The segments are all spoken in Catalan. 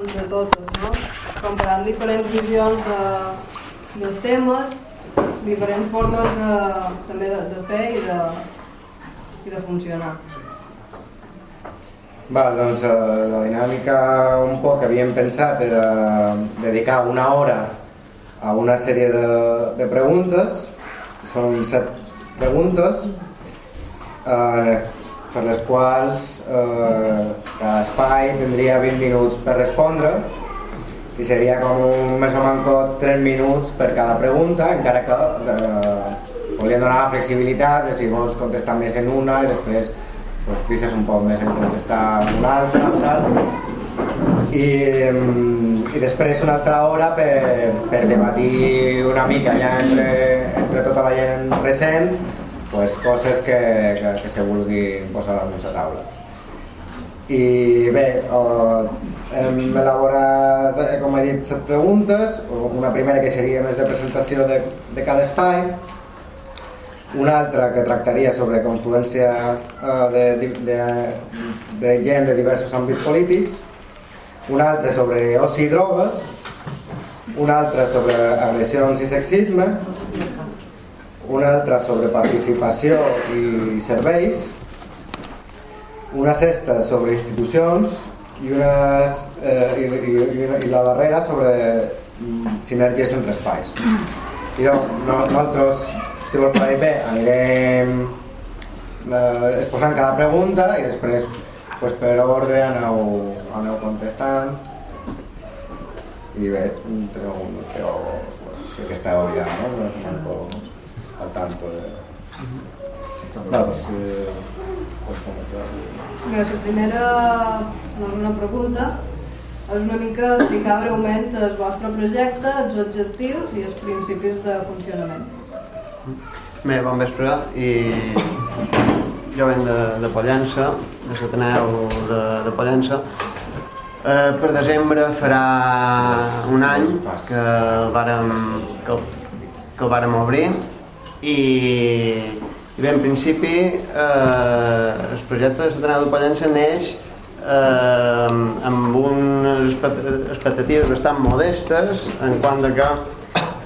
entre totes, no? comparant diferents visions de, dels temes, diferents formes de, també de, de fer i de, i de funcionar. Va, doncs eh, la dinàmica un poc que havíem pensat era dedicar una hora a una sèrie de, de preguntes, són set preguntes, eh, per les quals eh, cada espai tindria 20 minuts per respondre i seria com un, més o menys 3 minuts per cada pregunta, encara que eh, volíem donar la flexibilitat de si vols contestar més en una i després pues, fixes un poc més en contestar una altra, tal. I, i després una altra hora per, per debatir una mica ja entre, entre tota la gent present pues, coses que, que, que se vulgui posar damunt la taula. I bé, eh, hem elaborat, eh, com he dit, set preguntes, una primera que seria més de presentació de, de cada espai, una altra que tractaria sobre confluència eh, de, de, de gent de diversos àmbits polítics, una altra sobre oci i drogues, una altra sobre agressions i sexisme, una altra sobre participació i serveis, una sexta sobre institucions i, una, eh, i, i, i la darrera sobre mm, sinergies entre espais. I doncs, no, nosaltres si vos pareix bé anirem eh, exposant cada pregunta i després pues, per ordre aneu, aneu contestant i bé teniu, teniu pues, que esteu ja no? no manco al tanto de Vale, pues, eh, pues, Bé, la primera doncs una pregunta és una mica explicar breument el vostre projecte, els objectius i els principis de funcionament. Bé, bon vespre i jo venc de, de Pollença, de l'Ateneu de, de Pollença. Eh, per desembre farà un any que el vàrem, que el, que el vàrem obrir i, i bé, en principi eh, el projecte de l'Ateneu de Pollença neix eh, amb unes expectatives bastant modestes en quant que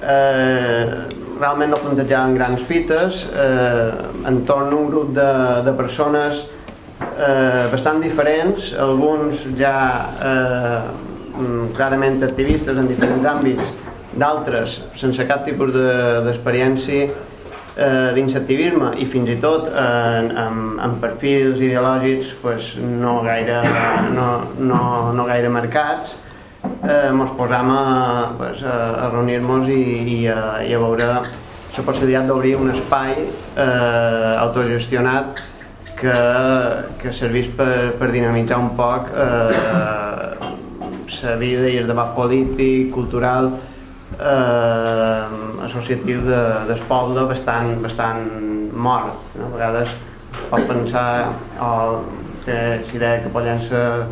eh, realment no plantejaven grans fites eh, entorn d'un grup de, de persones eh, bastant diferents, alguns ja eh, clarament activistes en diferents àmbits, d'altres sense cap tipus d'experiència de, eh, d'incentivisme i fins i tot en, en, en perfils ideològics pues, no, gaire, no, no, no gaire marcats eh, mos posam a, pues, a, a reunir-nos i, i, a, i a veure la possibilitat d'obrir un espai eh, autogestionat que, que servís per, per dinamitzar un poc eh, la vida i el debat polític, cultural eh, associatiu de, del poble bastant, bastant mort. No? A vegades pot pensar oh, que si deia que Pollença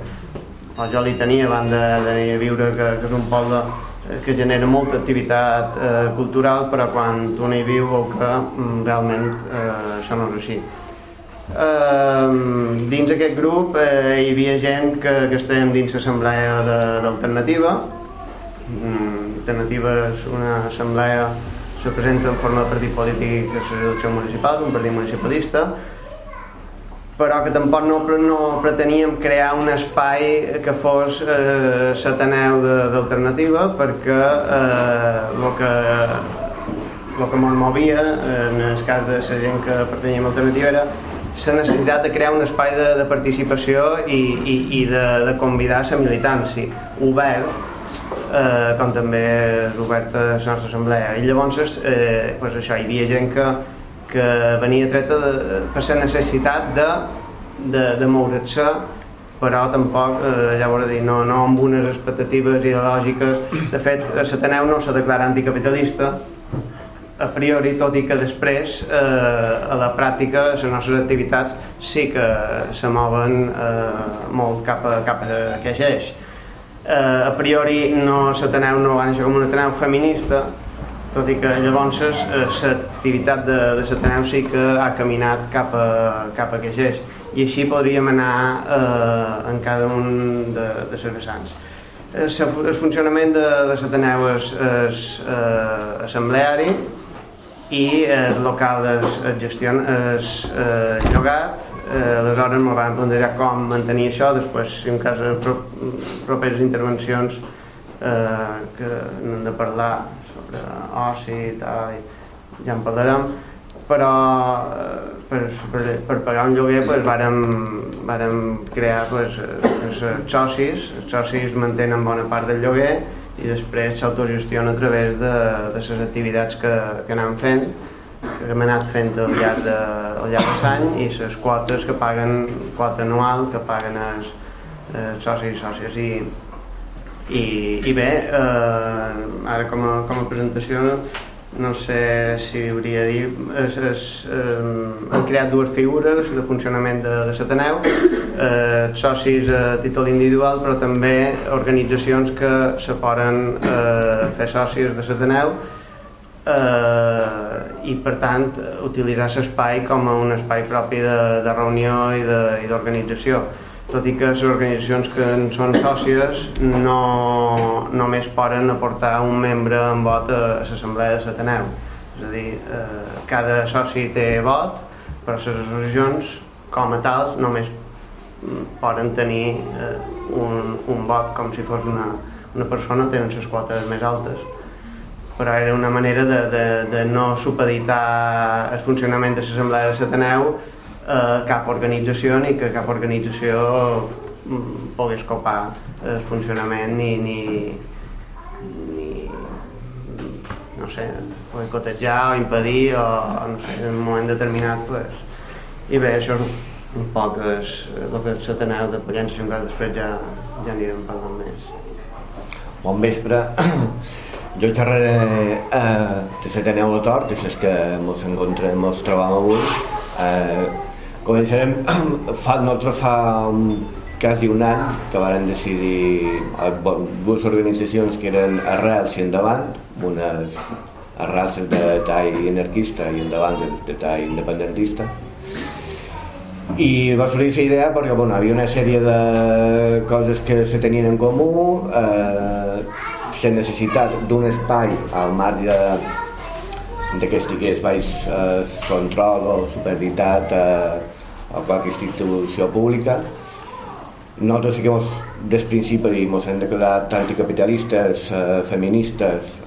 o jo li tenia abans d'anar a viure que, que és un poble eh, que genera molta activitat eh, cultural però quan tu n'hi viu o que mm, realment eh, això no és així eh, dins aquest grup eh, hi havia gent que, que estàvem dins l'assemblea d'alternativa mm, alternativa és una assemblea se presenta en forma de partit polític a la reducció municipal, un partit municipalista però que tampoc no, no preteníem crear un espai que fos eh, l'Ateneu d'alternativa perquè eh, el que el que ens movia en el cas de la gent que pertanyia a l'alternativa era la necessitat de crear un espai de, de participació i, i, i de, de convidar la militància obert eh, com també és oberta a la nostra assemblea i llavors eh, pues això, hi havia gent que que venia treta de, per la necessitat de, de, de moure's però tampoc, eh, ja dir, no, no amb unes expectatives ideològiques. De fet, l'Ateneu no se declara anticapitalista, a priori, tot i que després, eh, a la pràctica, les nostres activitats sí que se mouen eh, molt cap a, cap a aquest eix. Eh, a priori, no l'Ateneu no va néixer com un Ateneu feminista, tot i que llavors l'activitat de, de l'Ateneu sí que ha caminat cap a, cap a aquest eix i així podríem anar eh, en cada un de, de les vessants. El funcionament de, de l'Ateneu és, és eh, assembleari i el local és, es gestiona és eh, llogat eh, aleshores ens vam plantejar com mantenir això després si en cas de pro, properes intervencions eh, que hem de parlar sobre oci i tal ja en parlarem. Però eh, per, per, per pagar un lloguer pues, vàrem, vàrem crear pues, els socis, els socis mantenen bona part del lloguer i després s'autogestiona a través de, de les activitats que, que anem fent que hem anat fent al llarg de, al llarg de l'any i les quotes que paguen quota anual que paguen els, els socis i sòcies. I, i, i bé eh, ara com a, com a presentació no sé si hauria de dir es, es, eh, han creat dues figures de funcionament de, de l'Ateneu eh, socis a títol individual però també organitzacions que se poden eh, fer socis de l'Ateneu eh, i per tant utilitzar l'espai com a un espai propi de, de reunió i d'organització. Tot i que les organitzacions que en són sòcies no només poden aportar un membre en vot a l'assemblea de l'Ateneu. És a dir, eh, cada soci té vot però les associacions com a tals només poden tenir eh, un, un vot com si fos una, una persona tenen les quotes més altes però era una manera de, de, de no supeditar el funcionament de l'assemblea de l'Ateneu eh, cap organització ni que cap organització mm, pogués copar el funcionament ni, ni, ni no sé, boicotejar o impedir o, no sé, en un moment determinat pues. i bé, això és un poc és, el que és l'Ateneu de Pollença i després ja, ja anirem parlant més Bon vespre jo xerraré eh, de l'Ateneu de Tor que és que ens encontrem, ens trobam avui eh, Començarem, fa, nosaltres fa un, quasi un any que varen decidir dues organitzacions que eren Arrels i Endavant, unes Arrels de tall anarquista i Endavant de, de tall independentista i va sortir aquesta idea perquè bueno, havia una sèrie de coses que se tenien en comú eh, la necessitat d'un espai al marge de que estigués baix eh, control o superditat eh, a qualque institució pública. Nosaltres sí que mos, des principi ens hem declarat anticapitalistes, eh, feministes,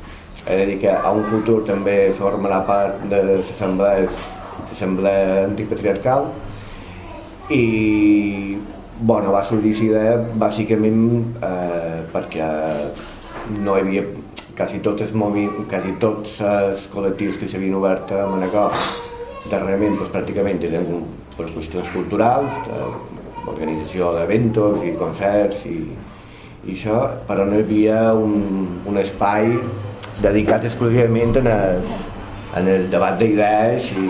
he de dir que a un futur també formarà part de l'assemblea antipatriarcal i bueno, va sorgir aquesta idea bàsicament eh, perquè no hi havia quasi tots els, movi, quasi tots els col·lectius que s'havien obert a Manacor darrerament doncs, pràcticament eren per qüestions culturals d'organització d'eventos i concerts i, i això, però no hi havia un, un espai dedicat exclusivament en el, en el debat d'idees i,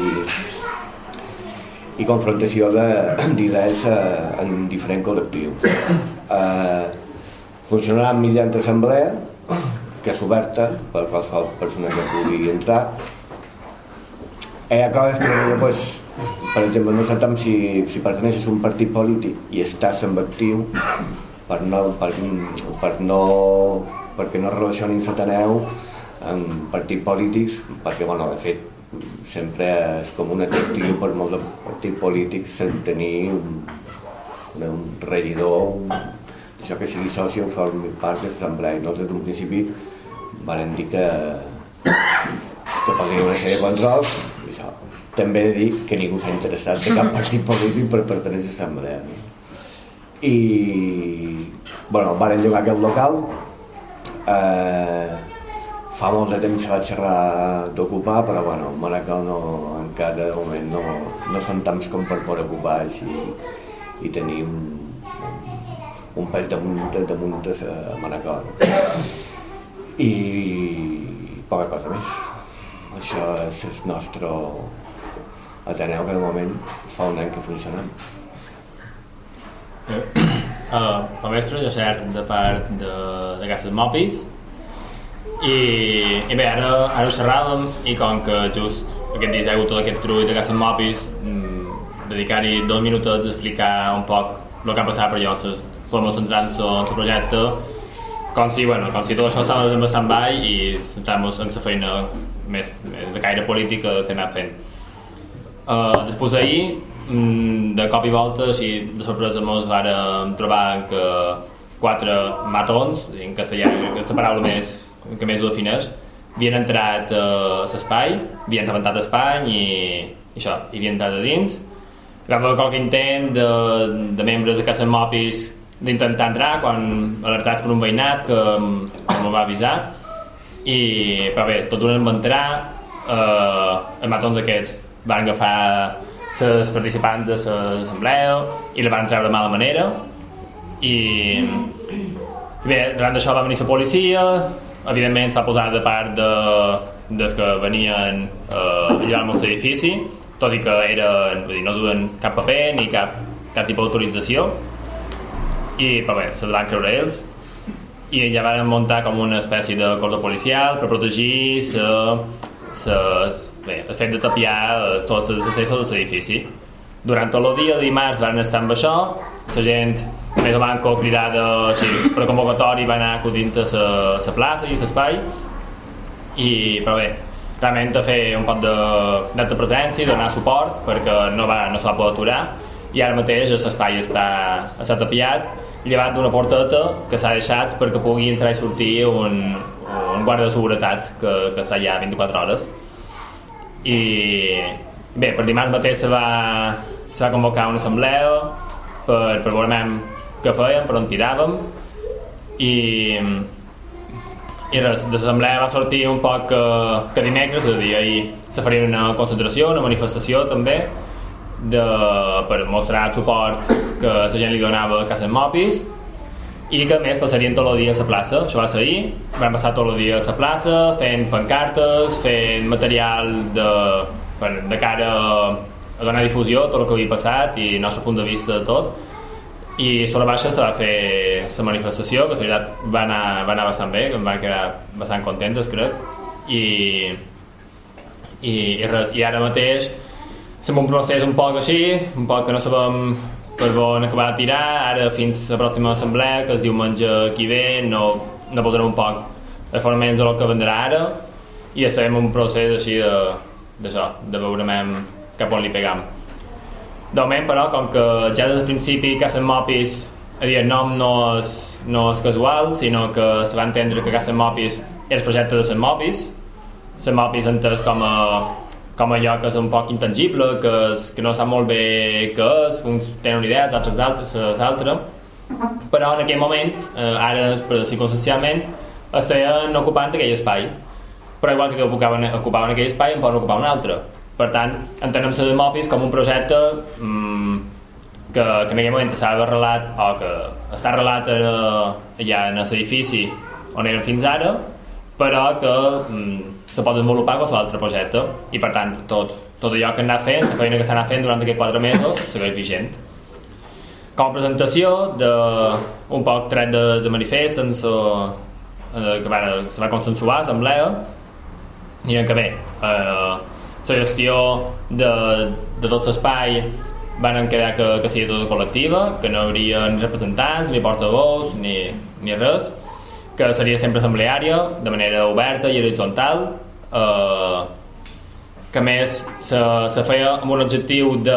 i confrontació d'idees eh, en diferents col·lectius. Eh, funcionarà mitjançant assemblea que és oberta per qualsevol persona que pugui entrar. Hi ha coses que potser pues, per exemple no sé tant si, si perteneixes a un partit polític i estàs en actiu per no, per, per no perquè no relacionin Sataneu amb partits polítics perquè bueno, de fet sempre és com un atractiu per molts partits polítics tenir un, un, un regidor un, això que sigui soci o formi part de l'assemblea i nosaltres d'un principi van dir que que paguin una sèrie de controls això. també he de dir que ningú s'ha interessat de cap partit polític per pertenèixer a l'assemblea no? i bueno, van llogar aquest local eh, fa molt de temps que vaig xerrar d'ocupar però bueno, Manacor no, encara de moment no, no són tants com per poder ocupar així i tenir un, un pes damunt, damunt de Manacor. I poca cosa més. Això és el nostre Ateneu que de moment fa un any que funciona. Uh, bon vespre, jo soc de part de, de Cases Mopis. I, i bé, ara, ara ho xerràvem i com que just aquest dia hi ha hagut tot aquest trull de Cases Mopis mmm, dedicar-hi dos minuts a explicar un poc el que ha passat per allò, com centrant-se en el projecte com si, bueno, com si tot això estava bastant ball i centrem-nos en la feina més, més de caire polític que, anem fent. Uh, després d'ahir, mm, de cop i volta, així de sorpresa ens vàrem trobar que quatre matons, en castellà, que és la paraula més, que més ho defineix, havien entrat a l'espai, havien rebentat Espany i, i això, hi havien entrat a dins. Hi va haver qualque intent de, de membres de Casa Mopis d'intentar entrar quan alertats per un veïnat que, que m'ho va avisar. I, però bé, tot un va entrar eh, els matons aquests van agafar les participants de l'assemblea i la van treure de mala manera. I, bé, davant d'això va venir la policia evidentment s'ha posat de part de, des que venien eh, a llevar-me l'edifici tot i que eren, vull dir, no duen cap paper ni cap, cap tipus d'autorització i però bé, se'ls van creure ells. I ja van muntar com una espècie de cordó policial per protegir sa, sa, bé, el fet de tapiar tots els accessos de l'edifici durant tot el dia dimarts van estar amb això. La gent més o menys cridada així, per convocatori va anar acudint a la plaça i l'espai. I però bé realment a fer un poc de presència i donar suport perquè no, va, no se va poder aturar. I ara mateix l'espai està, està tapiat llevat d'una porteta que s'ha deixat perquè pugui entrar i sortir un, un guarda de seguretat que, que està allà 24 hores. I bé, per dimarts mateix se va, se va convocar una assemblea per, per veure què fèiem, per on tiràvem. I i res, de l'assemblea va sortir un poc que, que dimecres, és a dir, ahir se faria una concentració, una manifestació també de, per mostrar el suport que la gent li donava a Casa Mopis i que a més passarien tot el dia a la plaça. Això va ser ahir, vam passar tot el dia a la plaça fent pancartes fent material de, de cara a donar difusió tot el que havia passat i el nostre punt de vista de tot. I sobre baixa se va fer la manifestació que la veritat va anar, va anar bastant bé que em van quedar bastant contentes crec. I, i, i, res, i ara mateix som un procés un poc així, un poc que no sabem per on acabar de tirar, ara fins a la pròxima assemblea, que es diumenge aquí ve, no, no posarem un poc de formaments del que vendrà ara, i estarem un procés així de, d'això, de veure cap on li pegam. De moment, però, com que ja des del principi Casa Mopis, a dir, el nom no és, no és casual, sinó que se va entendre que Casa Mopis és el projecte de Sant Mopis, Sant Mopis entès com a com allò que és un poc intangible, que, és, que no sap molt bé què és, uns tenen una idea, d'altres d'altres, l'altra, però en aquell moment, eh, ara circumstancialment, estaven ocupant aquell espai, però igual que ocupaven, ocupaven aquell espai en poden ocupar un altre. Per tant, entenem les Mopis com un projecte mmm, que, que en aquell moment estava arrelat o que està arrelat ja en l'edifici on eren fins ara, però que mmm, se pot desenvolupar qualsevol altre projecte i per tant tot, tot allò que anat fent, la feina que anat fent durant aquests quatre mesos segueix vigent. Com a presentació de un poc tret de, de manifest en so, eh, que va, se va consensuar l'assemblea i que bé eh, la gestió de, de tot l'espai van quedar que, que sigui tota col·lectiva que no hauria ni representants ni portavols ni, ni res que seria sempre assembleària de manera oberta i horitzontal eh, que més se, se feia amb un objectiu de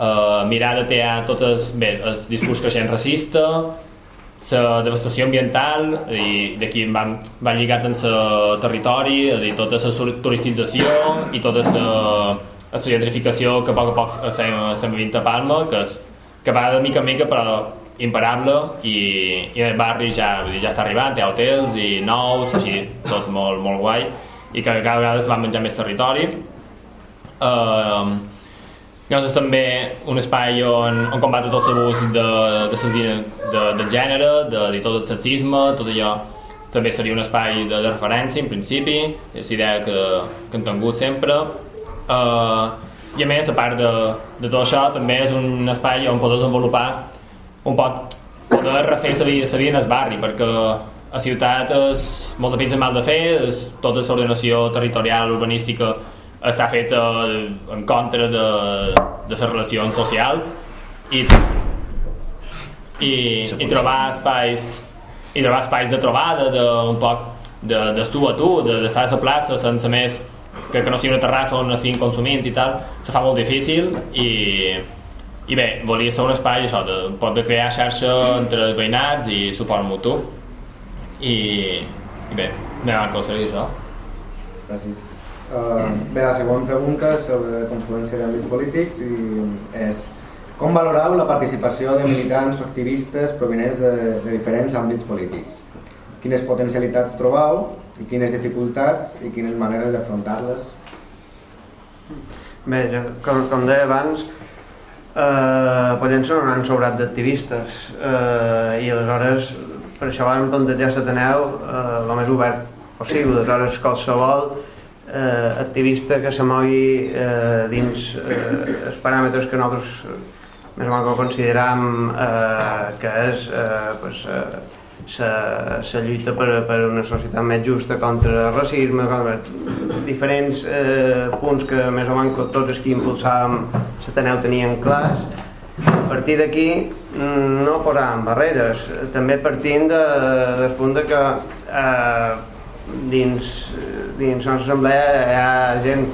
eh, mirar de tear totes, bé, el discurs creixent racista, la devastació ambiental i d'aquí van, van lligat en el territori dir, tota la turistització i tota la gentrificació que a poc a poc s'ha vist a Palma que, és, que va de mica en mica però imparable i, i el barri ja, ja està arribant, ha hotels i nous, així, tot molt, molt guai i que cada vegada es van menjar més territori. Uh, Llavors és també un espai on, on combatre tots els abús de, de, de, de gènere, de, de tot el sexisme, tot allò també seria un espai de, de referència en principi, és idea que, que hem tingut sempre. Uh, I a més, a part de, de tot això, també és un espai on poder desenvolupar un pot poder refer la vida, la vida en el barri, perquè a ciutat és molt de mal de fer, és, tota l'ordenació territorial, urbanística s'ha fet en contra de, de les relacions socials i, i, i trobar espais i trobar espais de trobada, de, un poc de, de tu a tu, de d'estar a la plaça sense més que, que no sigui una terrassa on estiguin consumint i tal, se fa molt difícil i, i bé, volia ser un espai això, de, pot de crear xarxa entre els veïnats i suport mutu i, i bé, me va seria això Gràcies. Uh, bé, la següent pregunta és sobre confluència d'àmbits polítics i és com valoreu la participació de militants o activistes provenents de, de diferents àmbits polítics? Quines potencialitats trobeu i quines dificultats i quines maneres d'afrontar-les? Bé, ja, com, com deia abans, eh, Pollença no han sobrat d'activistes eh, i aleshores per això vam plantejar l'Ateneu eh, el més obert possible, aleshores qualsevol eh, activista que se mogui eh, dins eh, els paràmetres que nosaltres més o menys consideram eh, que és eh, pues, eh, la lluita per, per una societat més justa contra el racisme, contra diferents eh, punts que més o menys tots els que impulsàvem l'Ateneu tenien clars. A partir d'aquí no posàvem barreres, també partint de, del punt de que eh, dins, dins la assemblea hi ha gent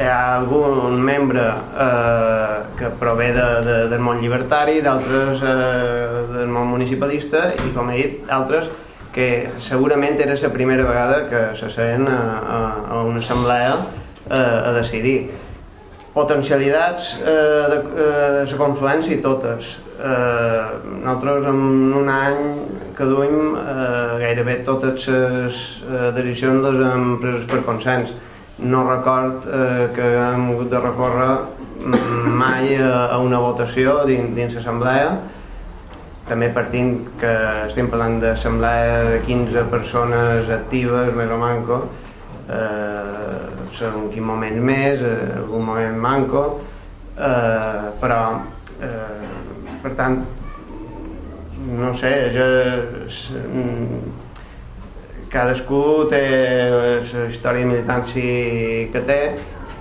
hi ha algun membre eh, que prové de, de, del món llibertari, d'altres eh, del món municipalista i, com he dit, altres que segurament era la primera vegada que se seien a, a, a una assemblea eh, a decidir. Potencialitats eh, de, eh, de la confluència totes. Eh, nosaltres en un any que duim eh, gairebé totes les eh, decisions les hem preses per consens no record eh, que hem hagut de recórrer mai a, a una votació dins, dins l'assemblea també partint que estem parlant d'assemblea de 15 persones actives més o manco eh, en quin moment més, en algun moment manco eh, però eh, per tant no sé jo, cadascú té la història de militància que té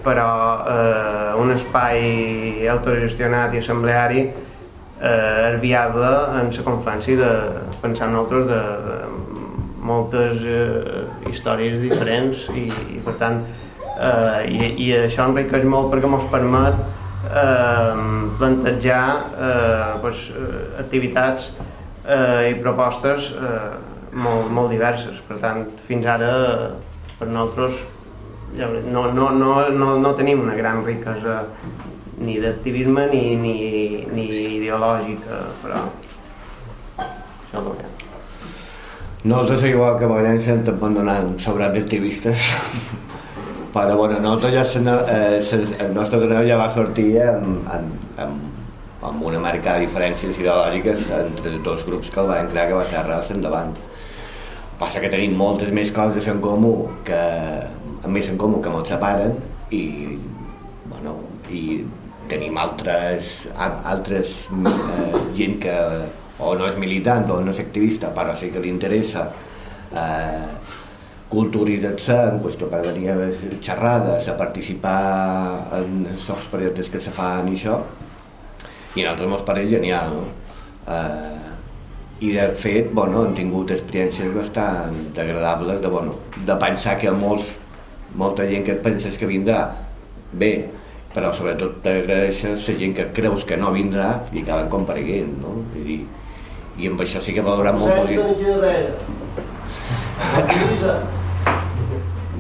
però eh, un espai autogestionat i assembleari eh, és viable en la conferència de pensar nosaltres de, de moltes eh, històries diferents i, i per tant eh, i, i això enriqueix molt perquè ens permet eh, plantejar eh, pues, activitats eh, i propostes eh, molt, molt diverses. Per tant, fins ara, per nosaltres, no, no, no, no, no tenim una gran riquesa ni d'activisme ni, ni, ni ideològica, però això és el Nosaltres, igual que València, ens abandonant sobrat d'activistes, però bueno, nosaltres ja, eh, el nostre torneu ja va sortir amb, amb, amb, amb una marcada diferències ideològiques entre els grups que el van crear que va ser arrels endavant. Passa que tenim moltes més coses en comú que amb més en comú que ens separen i bueno, i tenim altres, altres eh, gent que o no és militant o no és activista però sí que li interessa eh, culturitzar-se en qüestió per venir a xerrades a participar en els projectes que se fan i això i a nosaltres ens pareix genial no? eh, i de fet bueno, han tingut experiències bastant agradables de, bueno, de pensar que molts, molta gent que et penses que vindrà bé, però sobretot t'agraeixes la gent que creus que no vindrà i acaben compareguent no? I, dir, i amb això sí que valorat molt positiu.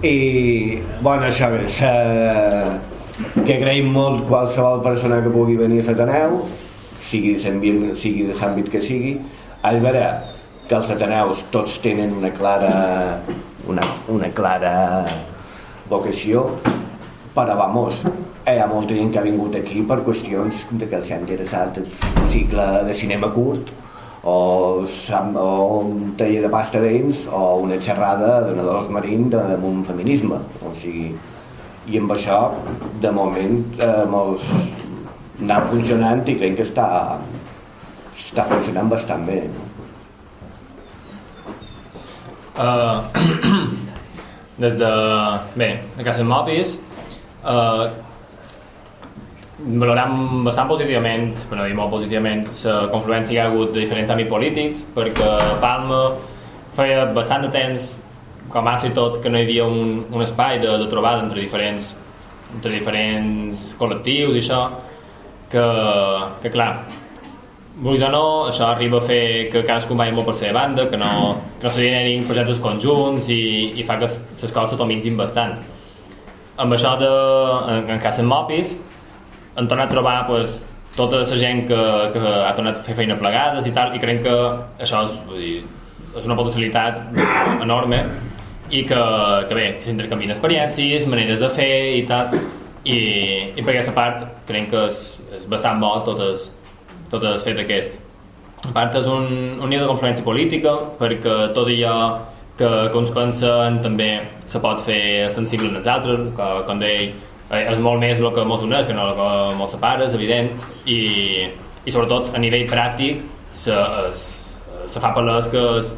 i bueno això és eh, que agraïm molt qualsevol persona que pugui venir a l'Ateneu sigui sigui de l'àmbit que sigui. Veure que els ateneus tots tenen una clara una, una clara vocació però vamos hi ha molta gent que ha vingut aquí per qüestions de que els ha interessat el cicle de cinema curt o, un taller de pasta dents o una xerrada de nedadors marins amb un feminisme o sigui, i amb això de moment eh, molts anar funcionant i crec que està està funcionant bastant bé. Uh, des de... Bé, de Casa Mopis, uh, valorem bastant positivament, per no dir molt positivament, la confluència que ha hagut de diferents àmbits polítics, perquè Palma feia bastant de temps, com a i tot, que no hi havia un, un espai de, de trobada entre diferents, entre diferents col·lectius i això, que, que clar, vulguis o no, això arriba a fer que cadascú vagi molt per la seva banda, que no, que no se generin projectes conjunts i, i fa que les coses s'atomitzin bastant. Amb això de, en, en cas de Mopis, hem tornat a trobar pues, tota la gent que, que ha tornat a fer feina plegades i tal, i crec que això és, vull dir, és una potencialitat enorme i que, que bé, que s'intercanvien experiències, maneres de fer i tal, i, i per aquesta part crec que és, és bastant bo tot el, tot el fet aquest. A part és un, un niu de confluència política perquè tot allò que, que uns pensen també se pot fer sensible en els altres, que, com deia, és molt més el que mos uneix que no el que mos separa, és evident, i, i sobretot a nivell pràctic se, es, se fa palès que, es,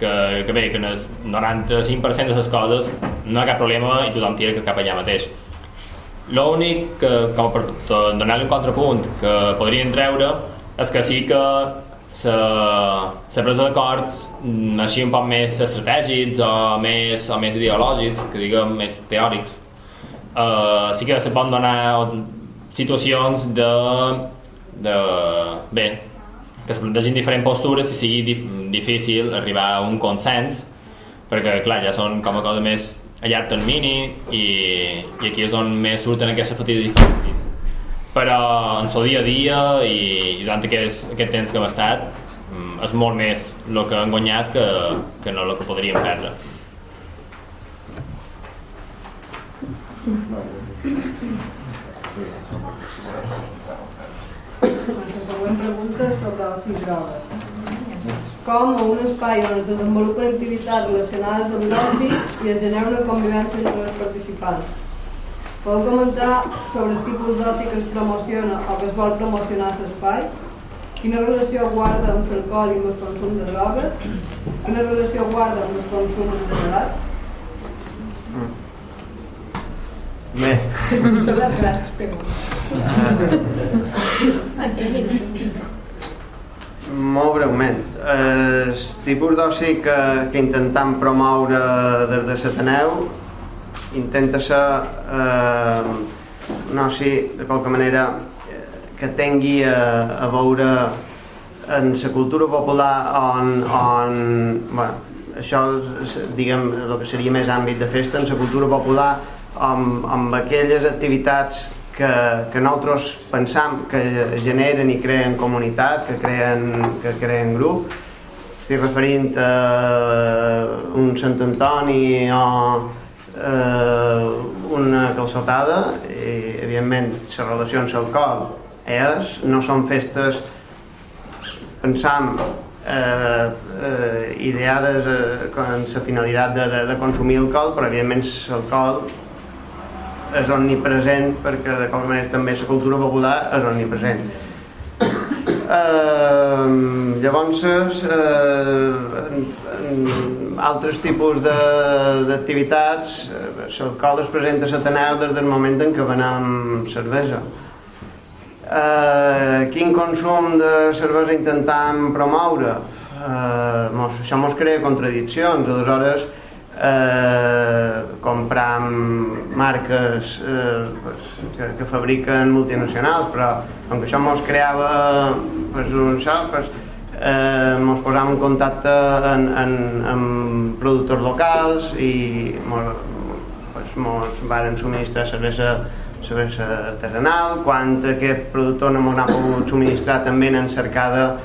que, que bé, que en el 95% de les coses no hi ha cap problema i tothom tira cap allà mateix. L'únic que, com per donar-li un contrapunt que podrien treure és que sí que la presa d'acords mm, així un poc més estratègics o més, o més ideològics, que diguem més teòrics, uh, sí que se poden donar situacions de, de bé, que es plantegin diferents postures i sigui dif difícil arribar a un consens perquè clar, ja són com a cosa més a llarg termini i, i aquí és on més surten aquestes petites diferències. Però en el dia a dia i, i durant aquest, aquest temps que hem estat mm, és molt més el que hem guanyat que, que no el que podríem perdre La següent pregunta sobre i drogues com a un espai on es desenvolupen activitats relacionades amb l'oci i es genera una convivència entre els participants. Podeu comentar sobre els tipus d'oci que es promociona o que es vol promocionar l'espai? Quina relació guarda amb l'alcohol i amb el consum de drogues? Quina relació guarda amb el consum exagerat? Bé. Són les grans preguntes. Molt breument. El tipus d'oci que, que intentem promoure des de l'Ateneu intenta ser eh, un oci, de qualque manera, que tingui a, a veure en la cultura popular on, on bueno, això diguem el que seria més àmbit de festa en la cultura popular amb, amb aquelles activitats que, que nosaltres pensam que generen i creen comunitat, que creen, que creen grup. Estic referint a un Sant Antoni o una calçotada i evidentment la relació amb l'alcohol és, no són festes pensam eh, eh, ideades eh, amb la finalitat de, de, de consumir alcohol però evidentment l'alcohol és omnipresent perquè de qualque manera també la cultura popular és omnipresent. Eh, llavors eh, en, en altres tipus d'activitats eh, l'alcohol es presenta a l'Ateneu des del moment en què venem cervesa. Eh, quin consum de cervesa intentem promoure? Eh, això ens crea contradiccions. Aleshores eh, compram marques eh, pues, que, que fabriquen multinacionals però com que això mos creava pues, un xoc pues, eh, mos posàvem en contacte en, en, amb productors locals i mos, pues, mos varen subministrar cervesa cervesa artesanal quan aquest productor no mos n'ha pogut subministrar també en cercada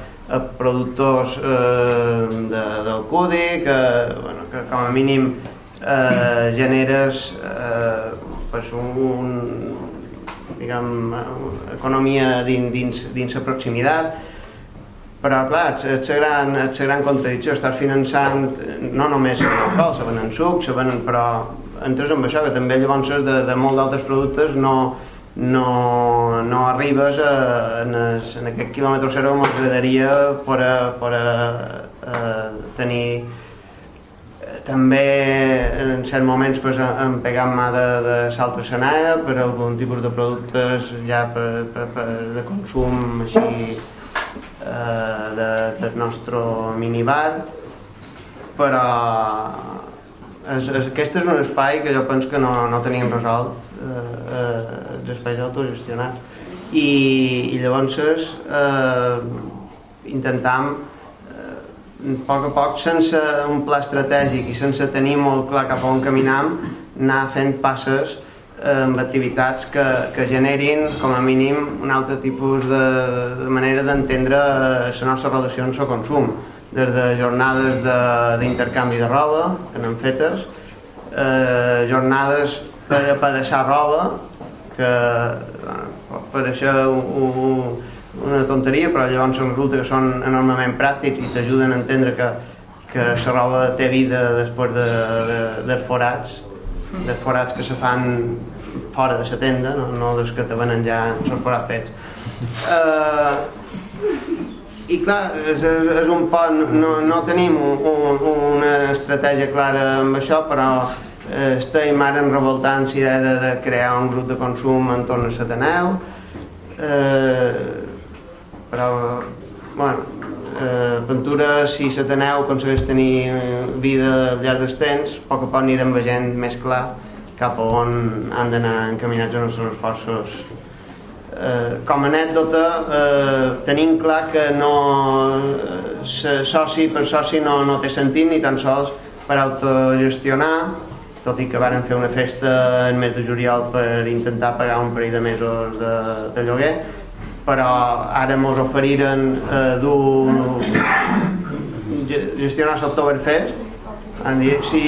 productors eh, de, del CUDI que, bueno, que com a mínim eh, generes eh, un, un diguem, economia dins, dins, dins la proximitat. Però clar, és la gran, és la gran contradicció estàs finançant no només l'alcohol, se venen sucs, se venen, però entres amb això que també llavors de, de molt d'altres productes no, no, no arribes a, en, es, en aquest quilòmetre zero m'agradaria per, a, per a, a tenir també en certs moments pues, hem pegat mà de, de salta senaia per algun tipus de productes ja per, per, per de consum així eh, de, del nostre minibar. Però és, és, aquest és un espai que jo penso que no, no tenim resolt eh, eh, els espais autogestionats i, i llavors eh, intentam a poc a poc, sense un pla estratègic i sense tenir molt clar cap a on caminam, anar fent passes eh, amb activitats que, que generin com a mínim un altre tipus de, de manera d'entendre eh, les nostres relacions o consum des de jornades d'intercanvi de, de roba que n'han fetes eh, jornades per apedaçar roba que bueno, per això un, un, una tonteria, però llavors resulta que són enormement pràctics i t'ajuden a entendre que, que la roba té vida després de, de, dels forats, dels forats que se fan fora de la tenda, no, no dels que te venen ja els forats fets. Uh, I clar, és, és, un pont, no, no tenim un, un, una estratègia clara amb això, però eh, estem ara en revoltant l'idea de, de crear un grup de consum entorn a Sataneu, eh, però bueno, eh, Ventura si s'ateneu aconsegueix tenir vida al llarg dels temps a poc a poc anirem veient més clar cap a on han d'anar encaminats els nostres esforços eh, com a anècdota eh, tenim clar que no eh, soci per soci no, no té sentit ni tan sols per autogestionar tot i que varen fer una festa en mes de juliol per intentar pagar un parell de mesos de, de lloguer però ara ens oferiren eh, dur gestionar l'Octoberfest han dit si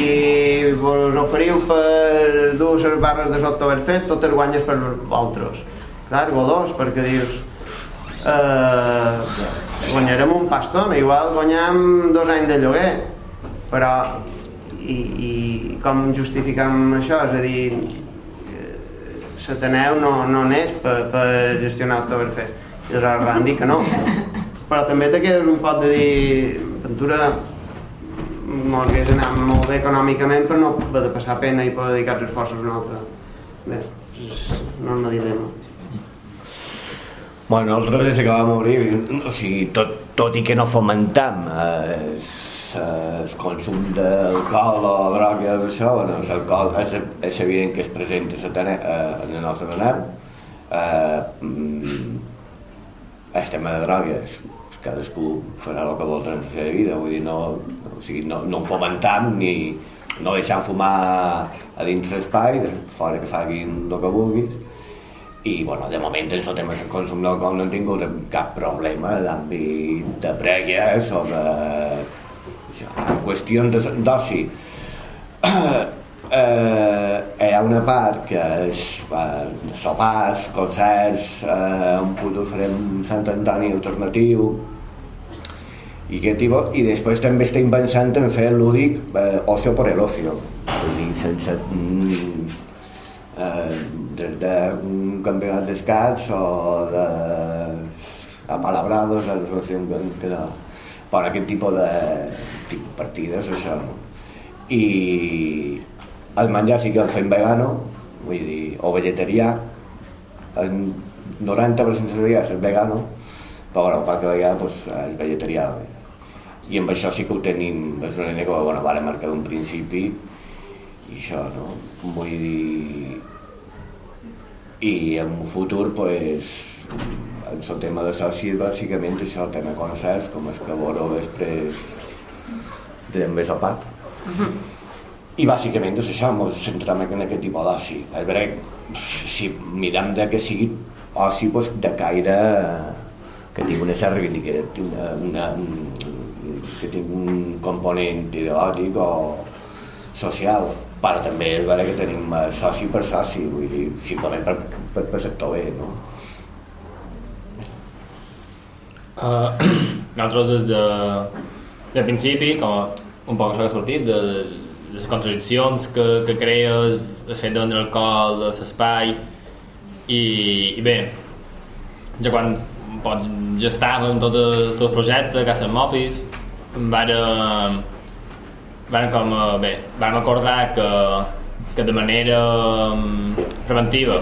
vos oferiu per dur les barres de l'Octoberfest tot el guanyes per vosaltres clar, golós, perquè dius eh, guanyarem un paston igual guanyam dos anys de lloguer però i, i com justificam això? És a dir, l'Ateneu no, no n'és per, per gestionar Oktoberfest. I aleshores van dir que no. Però també te quedes un pot de dir, Ventura hagués anat molt bé econòmicament però no va de passar pena i poder dedicar els esforços a un altre. Bé, no un dilema. Bueno, nosaltres des que vam obrir, o sigui, tot, tot i que no fomentam eh, el consum d'alcohol o drogues o això, bueno, l'alcohol és, és evident que es presenta eh, en el nostre eh, mm, el tema de drogues. Cadascú farà el que vol en la seva vida vull dir, no, o sigui, no, no fomentam ni no deixant fumar a dins l'espai fora que facin el que vulguis i bueno, de moment en el tema del consum d'alcohol no hem tingut cap problema d'àmbit de prèvies o de qüestió d'oci eh, hi ha una part que és eh, sopars, concerts eh, un punt farem Sant Antoni alternatiu i, aquest tipus, i després també estem pensant en fer lúdic eh, ocio por el ocio. Vull dir, sense mm, eh, des d'un campionat d'escats o de apalabrados la resolució que, que no per aquest tipus de tipus partides, això, no? I el menjar sí que el fem vegano, vull dir, o vegetarià, el 90% de dies és vegano, però bueno, qualque vegada pues, és vegetarià. I amb això sí que ho tenim, és una línia que bueno, vale marcar d'un principi, i això, no? Vull dir... I en un futur, pues, el tema de socis bàsicament això, tema concerts com és que veure després de més a part. Uh -huh. i bàsicament és això ens centrem en aquest tipus d'oci. A veure si mirem de que sigui oci pues, de caire que tingui una certa una, una, que tingui un component ideològic o social però també és vera que tenim soci per soci vull dir, simplement per, per, per sector bé no? Uh, nosaltres des de, de principi, com un poc això que ha sortit, de, de les contradiccions que, que crea el, fet de vendre alcohol a l'espai i, i bé, ja quan pot, ja estàvem tot, el, tot el projecte, a Casa Mopis, vàrem, van com, eh, bé, vam acordar que, que de manera mm, preventiva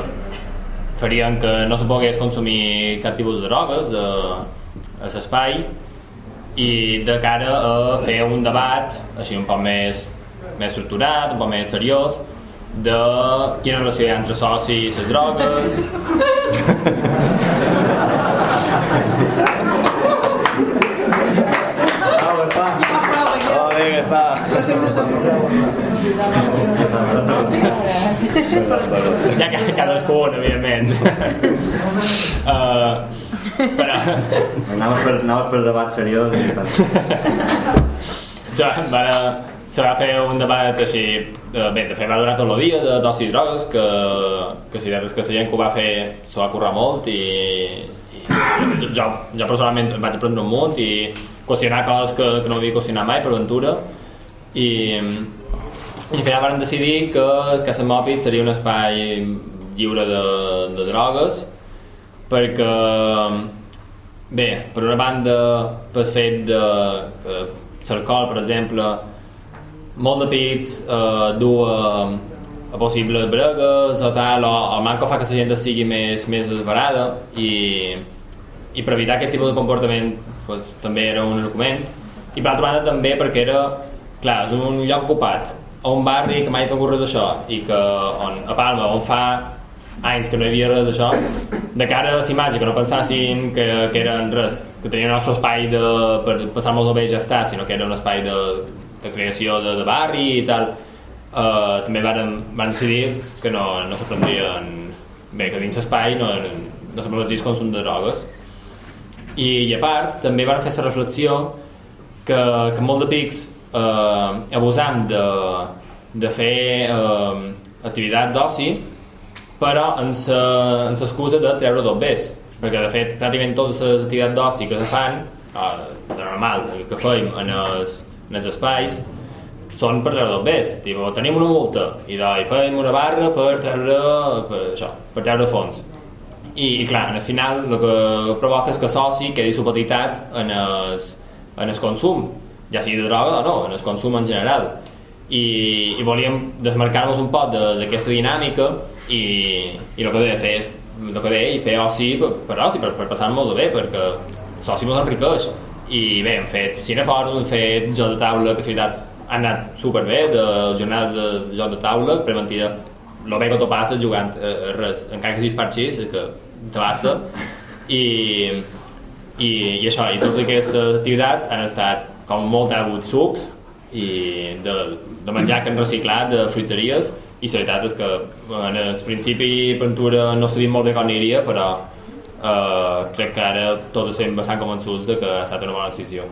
farien que no se pogués consumir cap tipus de drogues de, a l'espai i de cara a fer un debat així un poc més, més estructurat, un poc més seriós de quina relació hi ha entre socis i les drogues Oh, vinga, va. ja que cadascun, evidentment uh, però Anaves per, anaves per debat seriós ja, va, se va fer un debat així de, bé, de fet va durar tot el dia de dosi i drogues que, que si des que la gent que ho va fer s'ho va currar molt i jo, jo personalment vaig aprendre un munt i qüestionar coses que, que no havia qüestionat mai per aventura. I, i al final vam decidir que Casa Mòpid seria un espai lliure de, de drogues perquè bé, per una banda pel fet de que l'alcohol per exemple molt de pits eh, du a, a possibles bregues o tal, o, o manco fa que la gent sigui més, més desbarada i, i per evitar aquest tipus de comportament pues, també era un argument. I per altra banda també perquè era clar, és un lloc ocupat a un barri que mai ha tingut res d'això i que on, a Palma on fa anys que no hi havia res d'això de cara a la imatge, que no pensassin que, que eren res, que tenien el nostre espai de, per passar-nos bé i ja està sinó que era un espai de, de creació de, de barri i tal uh, també van, van decidir que no, no se prendrien bé, que dins l'espai no, no se permetria consum de drogues i, i a part també van fer la reflexió que, que molt de pics eh, abusam de, de fer eh, activitat d'oci però en l'excusa de treure dos bés perquè de fet pràcticament totes les activitats d'oci que se fan eh, de normal, que fem en els, en els espais són per treure dos bés tipo, tenim una multa i, de, i fem una barra per treure per, això, per treure fons i, clar, al final el que provoca és que soci quedi supeditat en el, en el consum ja sigui de droga o no, en el consum en general. I, i volíem desmarcar-nos un poc d'aquesta dinàmica i, i el que deia fer el que deia, i fer oci per, per oci, per, per passar-nos bé perquè l'oci ens enriqueix. I bé, hem fet cinefòrum, hem fet joc de taula que és ha anat superbé de jornada de joc de taula preventiva el bé que t'ho passa jugant eh, res, encara que siguis parxís és que te basta. I, i, i això, i totes aquestes activitats han estat com molt hagut sucs i de, de menjar que han reciclat de fruiteries. I la veritat és que en el principi Ventura no sabíem molt bé com aniria però eh, crec que ara tots estem bastant convençuts de que ha estat una bona decisió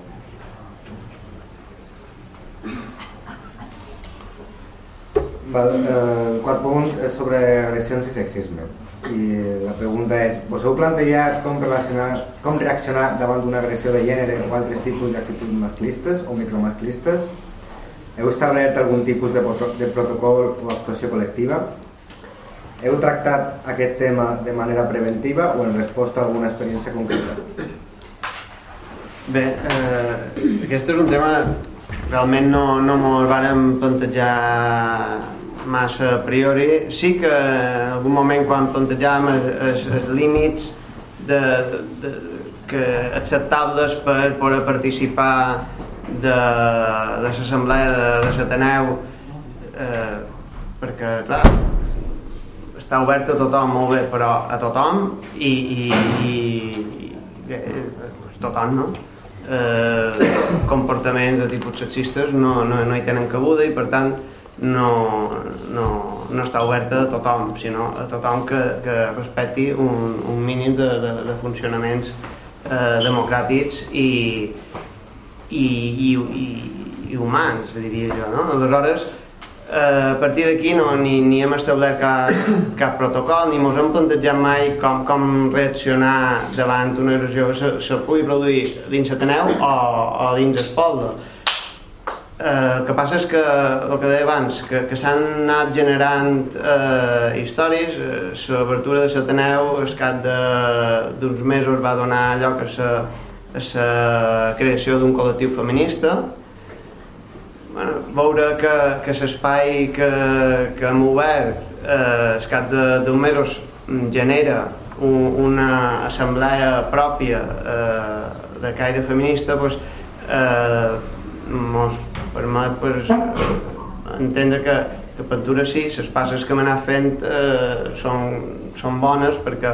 Val, eh, quart punt és sobre agressions i sexisme. I la pregunta és vos heu plantejat com, relacionar, com reaccionar davant d'una agressió de gènere o altres tipus d'actituds masclistes o micromasclistes? Heu establert algun tipus de, de protocol o actuació col·lectiva? Heu tractat aquest tema de manera preventiva o en resposta a alguna experiència concreta? Bé, eh, aquest és un tema realment no, no m'ho vàrem plantejar massa a priori. Sí que en algun moment quan plantejàvem els, límits de, de, de, que acceptables per poder participar de, de l'assemblea de, de l'Ateneu eh, perquè clar està obert a tothom molt bé però a tothom i, i, i, i eh, tothom no eh, comportaments de tipus sexistes no, no, no hi tenen cabuda i per tant no, no, no està oberta a tothom, sinó a tothom que, que respecti un, un mínim de, de, de funcionaments eh, democràtics i, i, i, i, i humans, diria jo. No? Aleshores, eh, a partir d'aquí no, ni, ni hem establert cap, cap protocol ni ens hem plantejat mai com, com reaccionar davant una agressió que se, se pugui produir dins l'Ateneu o, o dins. Eh, el que passa és que el que deia abans, que, que s'han anat generant eh, històries, eh, l'obertura de l'Ateneu al cap d'uns mesos va donar lloc a la, a la creació d'un col·lectiu feminista. Bueno, veure que, que l'espai que, que hem obert eh, al cap d'un mesos genera un, una assemblea pròpia eh, de caire feminista pues, eh, mos permet pues, entendre que, que per dur sí, les passes que hem anat fent eh, són, són bones perquè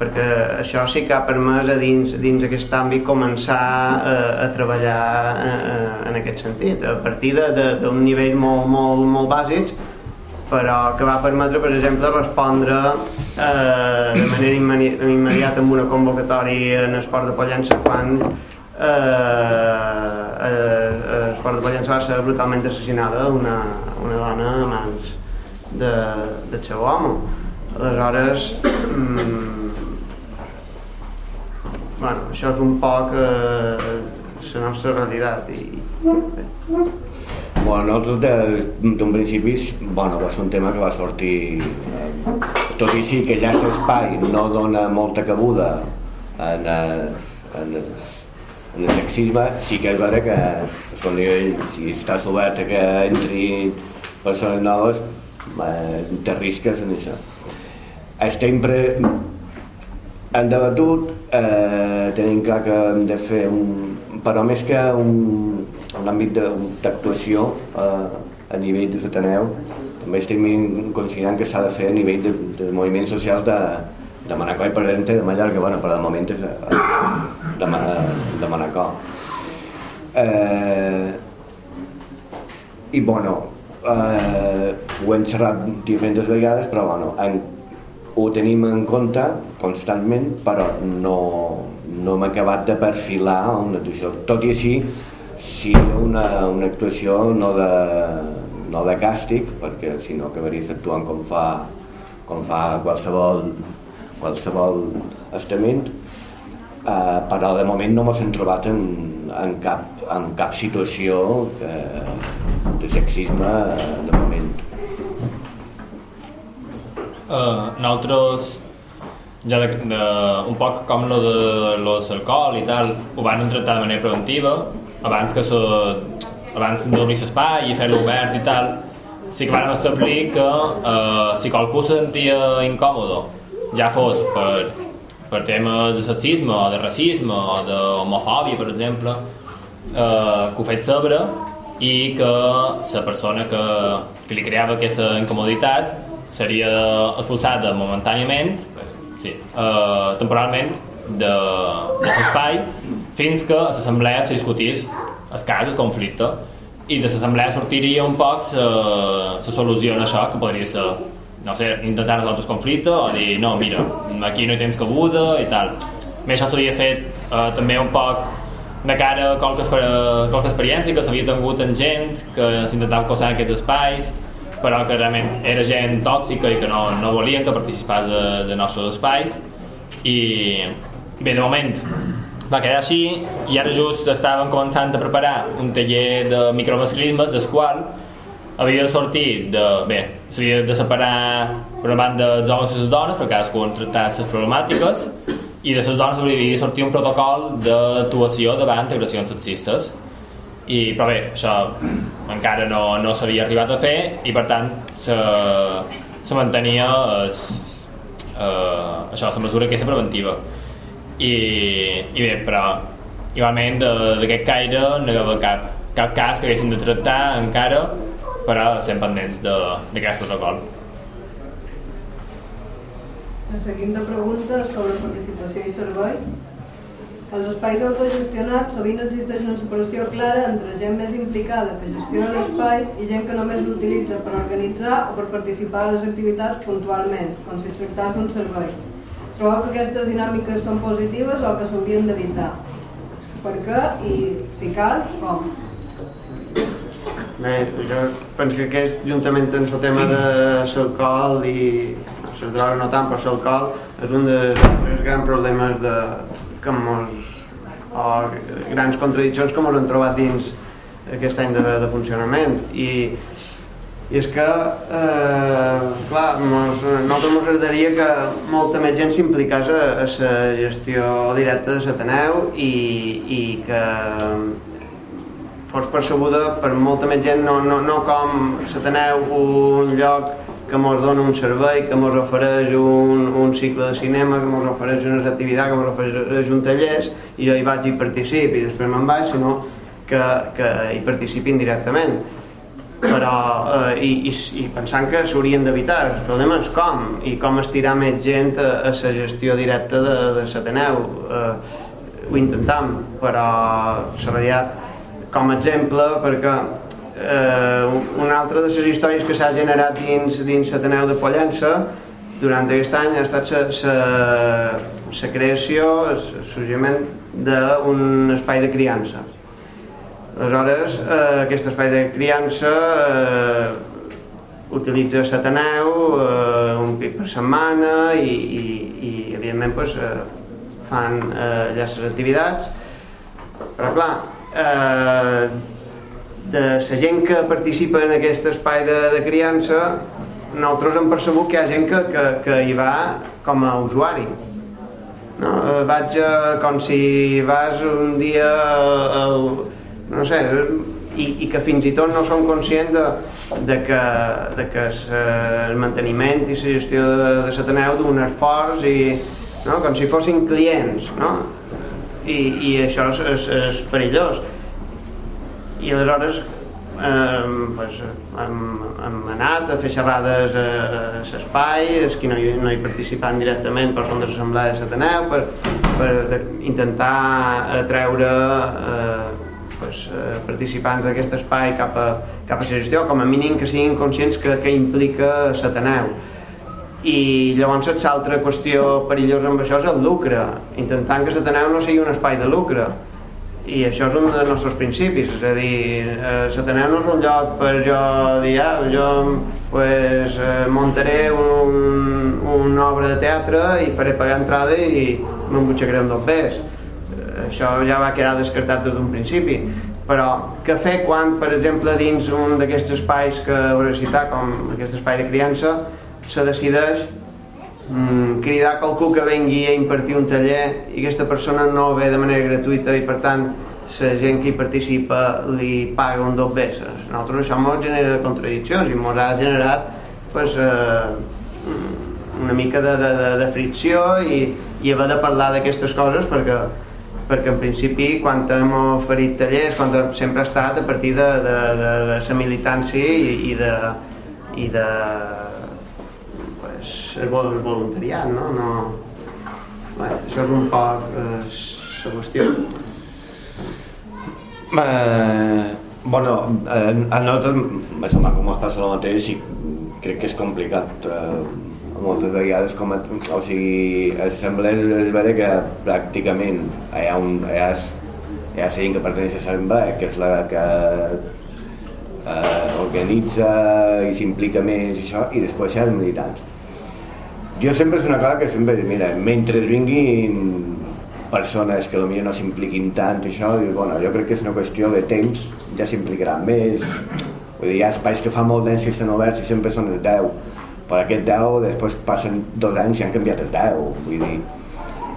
perquè això sí que ha permès a dins, dins aquest àmbit començar eh, a treballar eh, en aquest sentit, a partir d'un nivell molt, molt, molt bàsic però que va permetre, per exemple, respondre eh, de manera immedi- immediata amb una convocatòria en Esport de Pollença quan eh, eh, Esport de Pollença va ser brutalment assassinada una, una dona a mans de, del seu home. Aleshores, mm, bueno, això és un poc eh, la nostra realitat i, bé. Bueno, nosaltres de- d'un principi, bueno, va ser un tema que va sortir eh, tot i sí que ja l'espai no dona molta cabuda en, en, en el sexisme, sí que és vera que a nivell, si estàs obert a que entrin persones noves, eh, te risques en això. Estem pre... hem debatut, eh, tenim clar que hem de fer un... però més que un, en l'àmbit de- d'actuació eh, a nivell de l'Ateneu també estem considerant que s'ha de fer a nivell de, de moviments socials de, de Manacor i exemple de Mallorca bueno, però de moment és de, de Manacor eh, i bueno eh, ho hem xerrat diferents vegades però bueno, en, ho tenim en compte constantment però no, no hem acabat de perfilar una actuació tot i així si una, una actuació no de, no de càstig perquè si no acabaries actuant com fa com fa qualsevol qualsevol estament eh, però de moment no ens hem trobat en, en, cap, en cap situació eh, de sexisme eh, de moment. Uh, nosaltres ja de, de, un poc com lo de l'alcohol i tal ho van tractar de manera preventiva abans que so, abans d'obrir l'espai i fer-lo obert i tal sí que vam establir que uh, si qualcú se sentia incòmode ja fos per, per temes de sexisme de racisme d'homofòbia per exemple uh, que ho fet saber i que la persona que, que li creava aquesta incomoditat seria expulsada momentàniament sí, eh, temporalment de, de l'espai fins que a l'assemblea se discutís el cas, el conflicte i de l'assemblea sortiria un poc la solució a això que podria ser no sé, intentar resoldre el conflicte o dir, no, mira, aquí no hi tens cabuda i tal. Més això s'havia fet eh, també un poc de cara a qualque, qualque experiència que s'havia tingut en gent que s'intentava causar en aquests espais però que realment era gent tòxica i que no, no volien que participés de, de nostres espais i bé, de moment va quedar així i ara just estaven començant a preparar un taller de micromasculismes del qual havia de sortir de, bé, s'havia de separar per una banda els homes i les dones per cadascú tractar les problemàtiques i de les dones hauria de sortir un protocol d'actuació davant agressions sexistes. I, però bé, això encara no, no s'havia arribat a fer i per tant se, se mantenia es, eh, això, la mesura aquesta preventiva. I, i bé, però igualment d'aquest caire no hi havia cap, cap cas que haguessin de tractar encara però estem pendents de- d'aquest protocol La següent pregunta és sobre participació i serveis. Als espais autogestionats sovint existeix una separació clara entre gent més implicada que gestiona l'espai i gent que només l'utilitza per organitzar o per participar a les activitats puntualment, com si es tractés d'un servei. Trobeu que aquestes dinàmiques són positives o que s'haurien d'evitar? Per què i, si cal, com? Bé, jo penso que aquest, juntament amb el tema de l'alcohol i no, les drogues no tant, però l'alcohol és un dels, dels grans problemes de, que mos, o grans contradiccions que ens hem trobat dins aquest any de, de funcionament. I, i és que eh, clar, mos, nosaltres ens agradaria que molta més gent s'impliqués a, a la gestió directa de l'Ateneu i, i que fos percebuda per molta més gent, no, no, no com s'ateneu un lloc que ens dona un servei, que ens ofereix un, un cicle de cinema, que ens ofereix unes activitats, que ens ofereix un tallers, i jo hi vaig i participo i després me'n vaig, sinó que, que hi participin directament. Però, eh, i, i, i pensant que s'haurien d'evitar, el problema és com, i com estirar més gent a, a la gestió directa de, de l'Ateneu. Eh, ho intentam, però la veritat, com a exemple, perquè eh, una altra de les històries que s'ha generat dins, dins l'Ateneu de Pollença durant aquest any ha estat la creació, el sorgiment d'un espai de criança. Aleshores, eh, aquest espai de criança eh, utilitza l'Ateneu eh, un pic per setmana i, i, i evidentment pues, eh, fan eh, allà les activitats però clar eh, de la gent que participa en aquest espai de, de criança nosaltres hem percebut que hi ha gent que, que, que hi va com a usuari no? Eh, vaig a, com si vas un dia a, a, no sé i, i que fins i tot no són conscients de, de que, de que el manteniment i la gestió de, de l'Ateneu d'un esforç i, no? com si fossin clients no? I, i això és, és, és perillós. I aleshores eh, pues, hem, hem anat a fer xerrades a, a l'espai, els que no hi, no hi participen directament però són de l'assemblea de l'Ateneu per, per intentar atreure eh, pues, eh, participants d'aquest espai cap a, cap a la gestió, com a mínim que siguin conscients que, que implica l'Ateneu i llavors l'altra qüestió perillosa amb això és el lucre. Intentant que l'Ateneu no sigui un espai de lucre. I això és un dels nostres principis. És a dir, eh, l'Ateneu no és un lloc per jo dir, ah, jo pues, eh, muntaré un, una obra de teatre i faré pagar entrada i m'embutxacaré amb dos bes. Eh, això ja va quedar descartat des d'un principi. Però què fer quan, per exemple, dins un d'aquests espais que hauré citat, com aquest espai de criança, se decideix mm, cridar qualcú que vengui a impartir un taller i aquesta persona no ve de manera gratuïta i per tant la gent que hi participa li paga un dos beses. Nosaltres això ens genera contradiccions i ens ha generat pues, eh, una mica de, de, de, de fricció i, i haver de parlar d'aquestes coses perquè perquè en principi quan hem oferit tallers quan sempre ha estat a partir de, de, de, de la militància i, i de, i de el voluntariat, no? no... Bé, això és un poc eh, la qüestió. Eh, bueno, eh, a nosaltres me sembla com es passa el mateix i crec que és complicat eh, moltes vegades com a, o sigui, l'assemblea és vera que pràcticament hi ha, un, hi ha, hi ha gent que perteneix a l'assemblea que és la que eh, organitza i s'implica més i això, i després hi ha els militants jo sempre és una cosa que sempre dic, mira, mentre vinguin persones que potser no s'impliquin tant i això, dic, bueno, jo crec que és una qüestió de temps, ja s'implicaran més. Vull dir, hi ha espais que fa molt d'anys que estan oberts i sempre són els 10 però aquest 10 després passen dos anys i han canviat els 10 vull dir,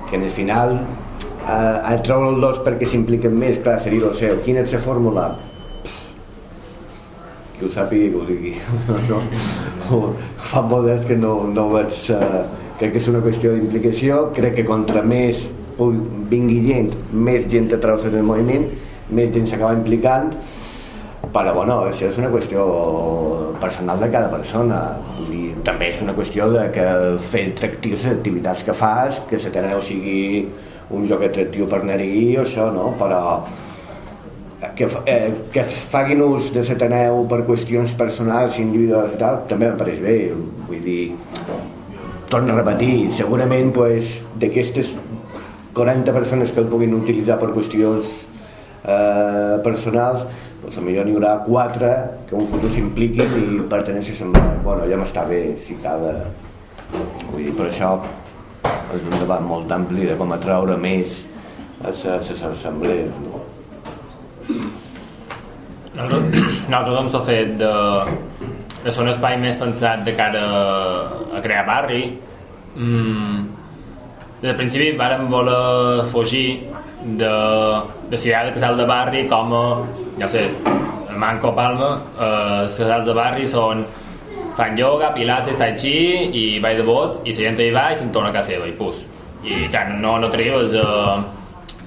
que en el final eh, a treure el dos perquè s'impliquen més, clar, seria el seu. Quina és la fórmula? que ho sàpiga que ho digui. No? Fa molt d'anys que no, no vaig uh, crec que és una qüestió d'implicació. Crec que contra més vingui gent més gent atrau en el moviment més gent s'acaba implicant. Però bueno, això és una qüestió personal de cada persona. I també és una qüestió de que fer atractius les activitats que fas que se o sigui un lloc atractiu per anar-hi o això, no? però que, eh, que facin ús de l'Ateneu per qüestions personals, individuals i tal, també em pareix bé. Vull dir, torno a repetir, segurament pues, d'aquestes 40 persones que el puguin utilitzar per qüestions eh, personals, doncs potser n'hi haurà 4 que un futur s'impliquin i perteneixin a Bueno, ja m'està bé si cada... Vull dir, per això és un debat molt ampli de com atraure més a les assemblees. No? Nosaltres, nosaltres hem fet de, de ser un espai més pensat de cara a, crear barri. Mm, des del principi vàrem voler fugir de, de ciutat de casal de barri com a, ja sé, a Manco Palma, eh, els casals de barri són fan yoga, pilates, tai chi i ball de bot i la gent hi va i se'n torna a casa seva i pus. I clar, no, no t'arribes a...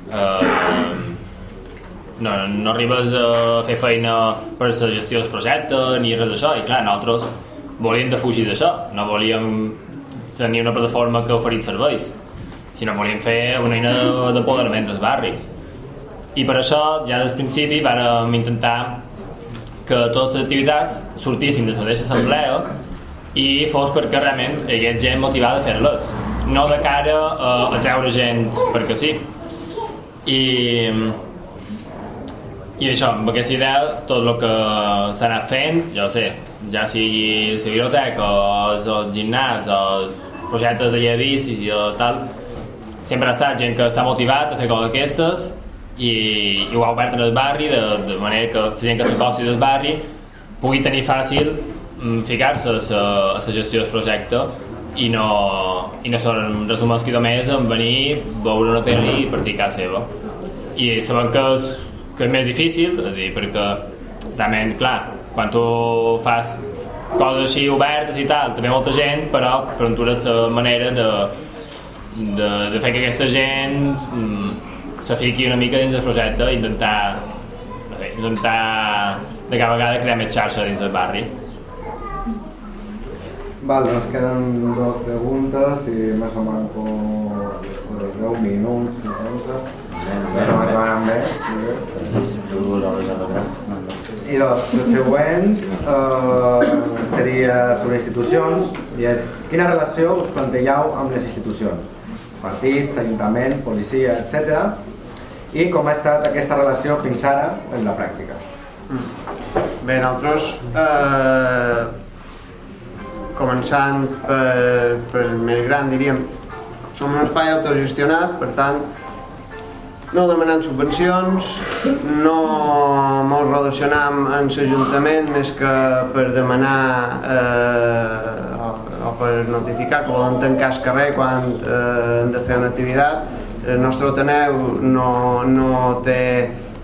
Eh, no, no arribes a fer feina per la gestió del projecte ni res d'això. I clar, nosaltres volíem de fugir d'això. No volíem tenir una plataforma que oferís serveis sinó volíem fer una eina d'apoderament del barri. I per això ja des principi vàrem intentar que totes les activitats sortissin de la mateixa assemblea i fos perquè realment hi hagués gent motivada a fer-les. No de cara a, treure gent perquè sí. I i això, amb aquesta idea, tot el que s'ha anat fent, jo sé, ja sigui la biblioteca, o el gimnàs, o els projectes de llevis i tal, sempre ha estat gent que s'ha motivat a fer coses d'aquestes i, i ho ha obert en el barri de, de manera que la gent que s'acosti del barri pugui tenir fàcil mm, ficar-se a, la gestió del projecte i no, i no són resuments que només en venir, veure una pel·li i casa seva i sabem que és, que és més difícil és dir, perquè realment, clar, quan tu fas coses així obertes i tal, també molta gent, però per tu és la manera de, de, de fer que aquesta gent mm, se fiqui una mica dins el projecte i intentar, intentar de cada vegada crear més xarxa dins del barri. Vale, nos queden dos preguntes i més o menys por 10 minuts, 11. Però acabaran bé. I doncs, la següent eh, seria sobre institucions i és quina relació us plantejau amb les institucions? Partits, ajuntament, policia, etc. I com ha estat aquesta relació fins ara en la pràctica? Bé, nosaltres, eh, començant per, per el més gran, diríem, som un espai autogestionat, per tant, no demanant subvencions, no molt relacionam amb l'Ajuntament més que per demanar eh, o, o per notificar que volen tancar el carrer quan eh, han de fer una activitat. El nostre Ateneu no, no té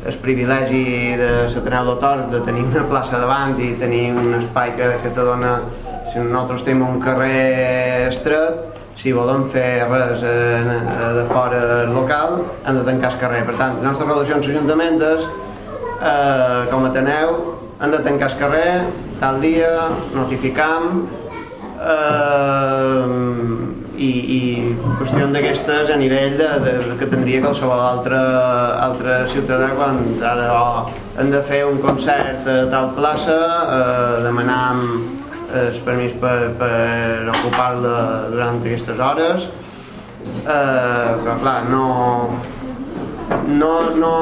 el privilegi de l'Ateneu d'Otor de tenir una plaça davant i tenir un espai que, que te dona si nosaltres tenim un carrer estret si volem fer res eh, de fora local hem de tancar el carrer. Per tant, les nostres relacions és eh, com a Ateneu hem de tancar el carrer tal dia, notificam eh, i, i qüestió d'aquestes a nivell de, de, que tindria qualsevol altre, altre ciutadà quan ha de, oh, hem de fer un concert a tal plaça eh, demanam el permís per, per ocupar-la durant aquestes hores. Eh, però clar no no, no,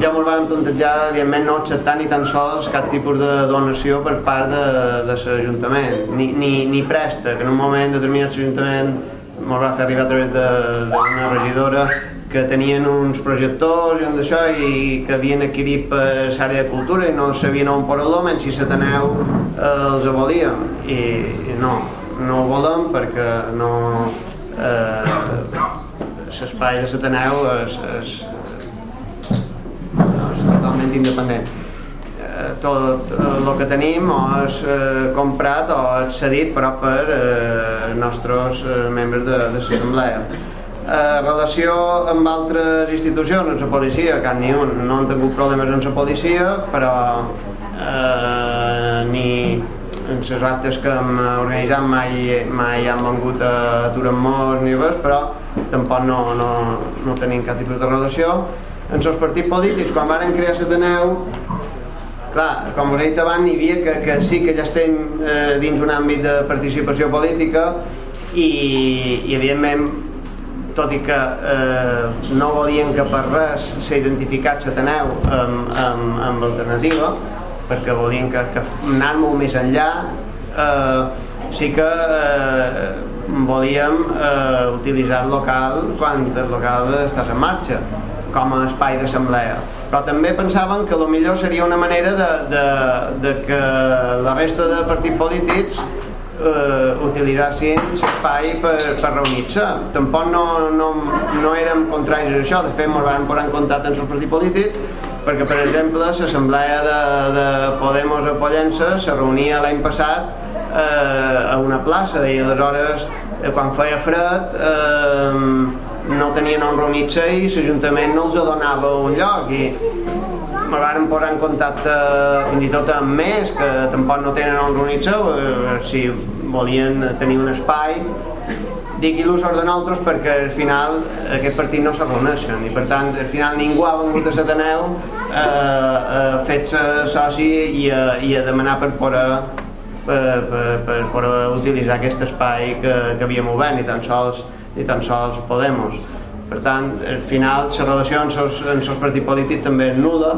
ja ens vam plantejar evidentment no acceptar ni tan sols cap tipus de donació per part de, de l'Ajuntament ni, ni, ni presta que en un moment determinat l'Ajuntament ens va fer arribar a través d'una regidora que tenien uns projectors i d'això i que havien adquirit per l'àrea de cultura i no sabien on posar-lo menys si s'ateneu eh, els volia i, i no, no ho volem perquè no eh, l'espai de l'Ateneu és, és, és totalment independent. Eh, tot el que tenim o és eh, comprat o és cedit però per eh, nostres eh, membres de, de l'assemblea eh, relació amb altres institucions, la policia, cap ni un, no han tingut problemes amb la policia, però eh, ni en les actes que hem organitzat mai, mai han vengut a aturar morts ni res, però tampoc no, no, no tenim cap tipus de relació. En els partits polítics, quan varen crear l'Ateneu, clar, com us he dit abans, hi havia que, que sí que ja estem eh, dins un àmbit de participació política i, i evidentment tot i que eh, no volien que per res s'identificat l'Ateneu amb, amb, amb l'alternativa perquè volien que, que anar molt més enllà eh, sí que eh, volíem eh, utilitzar el local quan el local estàs en marxa com a espai d'assemblea. Però també pensaven que millor seria una manera de, de, de que la resta de partits polítics eh, utilitzessin l'espai per, per reunir-se. Tampoc no, no, no érem contraris a això, de fet ens vam posar en contacte amb el partit polític perquè per exemple l'assemblea de, de Podemos a Pollença se reunia l'any passat eh, a una plaça. I aleshores eh, quan feia fred eh, no tenien on reunir-se i l'Ajuntament no els donava un lloc. I me van posar en contacte fins i tot amb més que tampoc no tenen on reunir-se eh, si volien tenir un espai digui-lo sort de nosaltres perquè al final aquest partit no se reuneixen i per tant al final ningú ha vengut a Sataneu eh, eh, fet-se soci i a, i a demanar per poder per, per, per poder utilitzar aquest espai que, que havíem obert ni tan sols, ni tan sols Podemos per tant al final la relació amb els, amb els partits polítics també és nula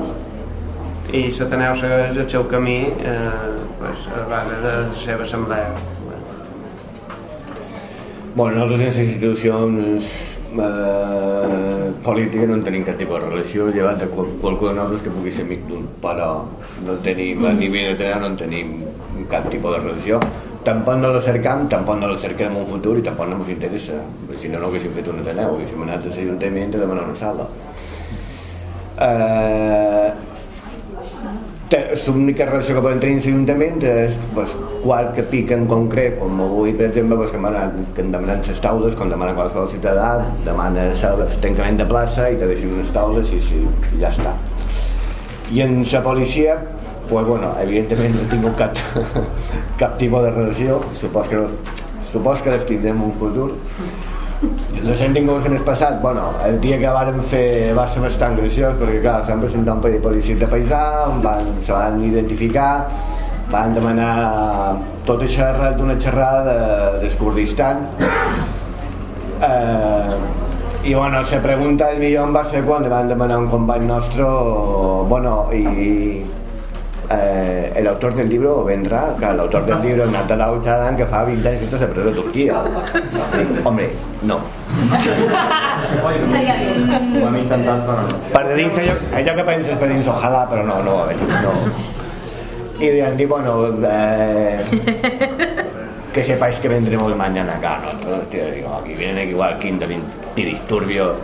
i Sataneu segueix el seu camí eh, pues, a base de la seva assemblea Bueno, nosaltres en les institucions eh, polítiques no en tenim cap tipus de relació, llevat de qual, qualcú de nosaltres que pugui ser amic d'un, però no tenim, a nivell de no en tenim cap tipus de relació. Tampoc no la cercam, tampoc no la cercarem en un futur i tampoc no ens interessa, si no, no haguéssim fet un Ateneu, haguéssim anat a l'Ajuntament a demanar una sala. Eh, l'única relació que poden tenir amb l'Ajuntament és pues, qualque pic en concret, com avui, per exemple, pues, que, demanen, que em demanen les taules, com demanen qualsevol ciutadà, demana el tancament de plaça i te deixen unes taules i, i ja està. I en la policia, pues, bueno, evidentment no tinc cap, cap tipus de relació, supos que, no, supos que les tindrem un futur, les hem tingut en el passat, bueno, el dia que vàrem fer va ser bastant graciós perquè clar, s'han presentat un parell de policies de paisà van, se van identificar van demanar tot això arrel d'una xerrada de, del Kurdistan. Eh, i bueno, la pregunta del millor va ser quan van demanar un company nostre bueno, i eh, el autor del libro vendrá, claro, el autor del libro es Natal Chadan que fa 20 anys que se perdió de Turquía. Hombre, no. Ho hem intentat, però no. Per dins allò, allò que penses per dins, ojalà, però no, no va venir, no. Bueno, eh, que sepáis que vendremos mañana acá, ¿no? Entonces, tío, digo, aquí vienen igual quinto antidisturbio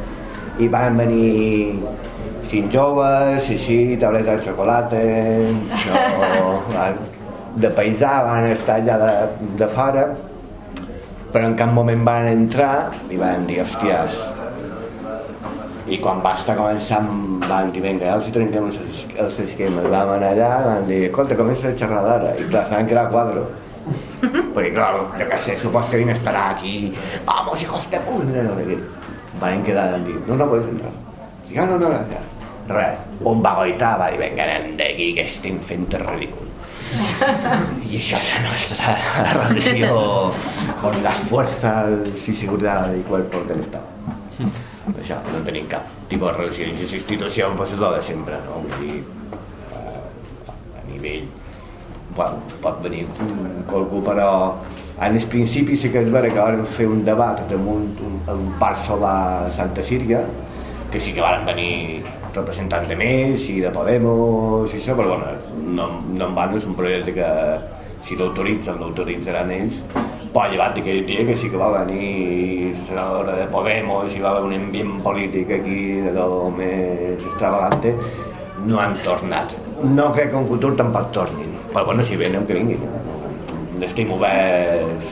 y van a venir sin joves, sí, sí, tableta de xocolata, no, de paisà van estar allà de, de fora, però en cap moment van entrar i van dir, hòsties, i quan va estar començant van dir, vinga, els hi trenquem els, els esquemes, vam anar allà, van dir, escolta, comença a xerrar d'ara, i clar, se van quedar a quadro. Perquè, clar, jo què sé, supos que vine a esperar aquí, vamos, hijos de puta, van quedar, van dir, no, no podeu entrar. Dic, ah, no, no, gràcies res, un vagoità va dir, venga, anem d'aquí que estem fent el ridícul. I això és la nostra relació con las fuerzas y seguridad y cuerpos del Estado. Això, no tenim cap tipus de relació amb les institucions, pues és de sempre, no? Vull dir, eh, a nivell bueno, pot venir qualcú, però en el principi sí que és vera que vam fer un debat damunt un, un parc solar a Santa Síria, que sí que van venir representant de més i de Podemos i això, però bueno, no, no en van, és un projecte que si l'autoritzen, l'autoritzaran ells però llevat d'aquell dia que sí que va venir la senadora de Podemos i va haver un ambient polític aquí de lo més extravagante. No han tornat. No crec que en futur tampoc tornin. Però bueno, si venen que vinguin. L'estim obert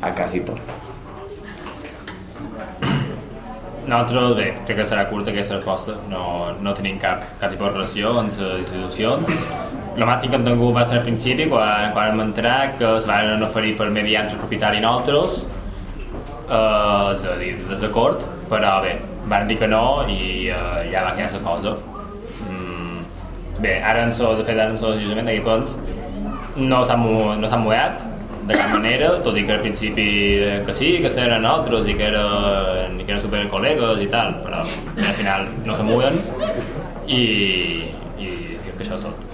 a quasi tot Nosaltres, bé, crec que serà curta aquesta resposta. No, no tenim cap, cap tipus de relació amb les institucions. El màxim que hem tingut va ser al principi, quan, quan vam entrar, que es van oferir per mediar el propietari nosaltres, eh, és a dir, desacord, però bé, van dir que no i eh, ja va quedar la cosa. Mm, bé, ara en so, de fet, ara en so l'Ajuntament d'aquí Pons no s'ha no mudat, de cap manera, tot i que al principi que sí, que eren altres i que, era, i que eren super col·legues i tal, però al final no se muden i, i crec que això és tot.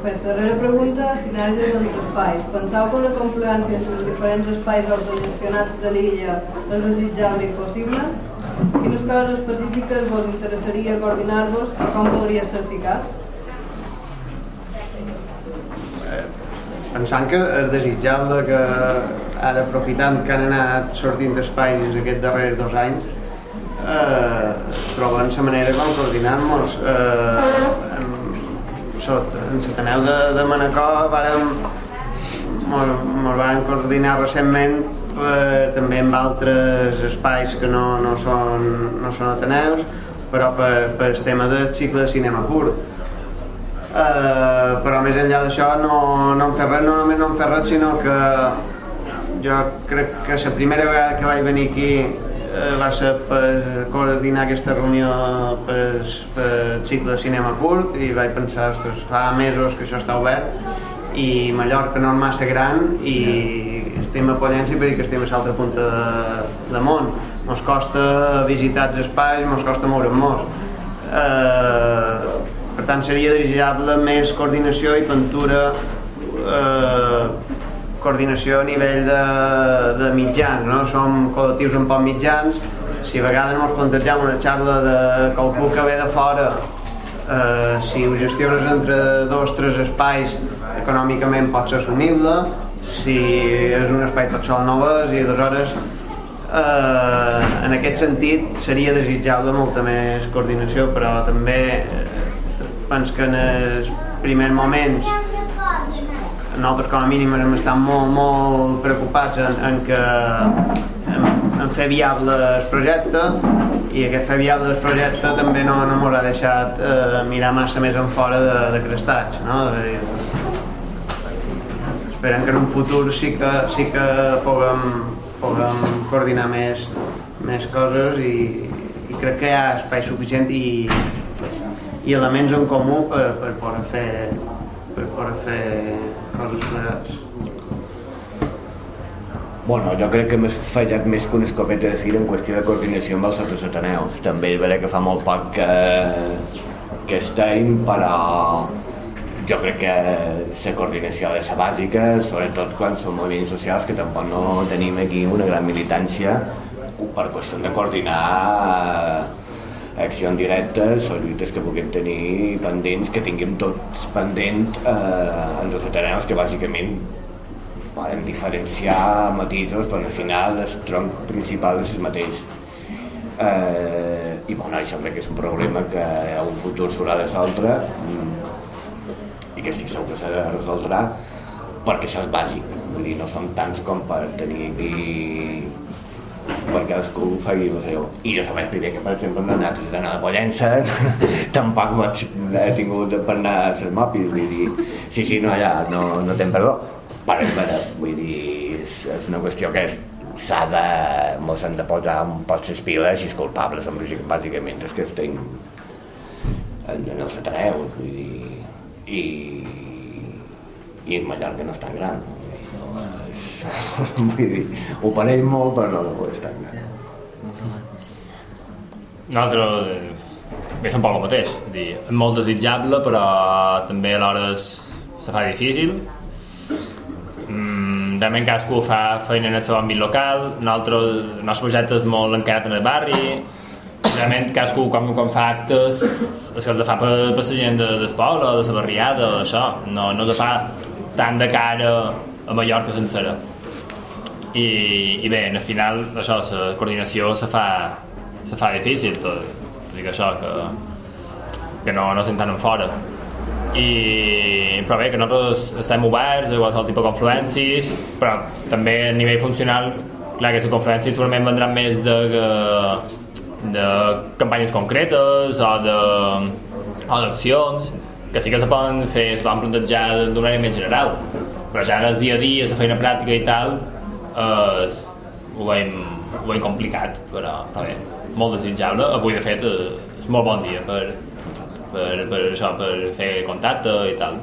Bé, la darrera pregunta, sinergies entre espais. Penseu que una confluència entre els diferents espais autogestionats de l'illa és desitjable i possible? Quines coses específiques vos interessaria coordinar-vos o com podria ser eficaç? eh, pensant que és desitjable que ara aprofitant que han anat sortint espais aquests darrers dos anys eh, trobem la manera com coordinar-nos eh, en, sot, en l'Ateneu de, de Manacor vàrem ens van coordinar recentment eh, també amb altres espais que no, no, són, no són ateneus però per, per el tema del cicle de cinema curt eh, però més enllà d'això no, no hem fet res, no només no hem fet res sinó que jo crec que la primera vegada que vaig venir aquí eh, va ser per coordinar aquesta reunió per, per cicle de cinema curt i vaig pensar, ostres, fa mesos que això està obert i Mallorca no és massa gran i estem a Pollença perquè estem a l'altra punta de, de món. Ens costa visitar els espais ens costa moure'm molt. Eh, per tant seria desitjable més coordinació i pintura eh, coordinació a nivell de, de mitjans no? som col·lectius un poc mitjans. Si a vegades ens plantegem una xarra de qualcú que ve de fora eh, si ho gestiones entre dos o tres espais econòmicament pot ser assumible. Si és un espai tot sol no és. I aleshores eh, en aquest sentit seria desitjable molta més coordinació però també eh, penso que en els primers moments nosaltres com a mínim hem estat molt, molt preocupats en, en que en, en fer viable el projecte i aquest fer viable el projecte també no, no ens ha deixat eh, mirar massa més en fora de, de crestats no? esperem que en un futur sí que, sí que puguem, puguem coordinar més, més coses i, i crec que hi ha espai suficient i, i elements en comú per, per poder fer per poder fer coses plegats. Bueno, jo crec que m'he fallat més que un escopeta de fil en qüestió de coordinació amb els altres ateneus. També és que fa molt poc que, que estem, però jo crec que la coordinació de la bàsica, sobretot quan són moviments socials, que tampoc no tenim aquí una gran militància per qüestió de coordinar accions directes o lluites que puguem tenir pendents, que tinguem tots pendents eh, en els ateneus, que bàsicament poden diferenciar matisos, però al final el tronc principal és el mateix. Eh, I bueno, això crec que és un problema que a un futur s'haurà de resoldre mm, i que estic segur que s'ha de resoldre perquè això és bàsic, vull dir, no són tants com per tenir aquí per cadascú faci el seu. I jo som el primer que, per exemple, no he anat a anar a Pollença, tampoc he tingut per anar a les mopis, vull dir, sí, sí, no, ja, no, no tens perdó, però, però vull dir, és, és una qüestió que és s'ha de, mos han de posar un poc les piles i els culpables, bàsicament, és que estem en, en els ateneus, vull dir, i, i en Mallorca no és tan gran, no, és, vull dir, ho pareix molt però no, no tan gran. Nosaltres eh, és un poc el mateix. Dir, és molt desitjable, però també alhora es, se fa difícil. Mm, realment cadascú fa feina en el seu àmbit local, nosaltres, el nostre projecte és molt encarat en el barri, realment cadascú quan, quan fa actes és que els fa per, per la gent de, del poble, de la barriada, això, no, no se fa tant de cara a Mallorca sencera. I, i bé, al final això, la coordinació se fa, se fa difícil tot, i que això que, que no, no senten en fora i, però bé, que nosaltres estem oberts a qualsevol tipus de confluències però també a nivell funcional clar que les confluències segurament vendran més de, de campanyes concretes o de o d'accions que sí que se poden fer, es van plantejar d'una manera més general però ja en el dia a dia, la feina pràctica i tal eh, ho, veiem, ho veiem complicat però, però bé, molt desitjable. Avui de fet és molt bon dia per, per, per això, per fer contacte i tal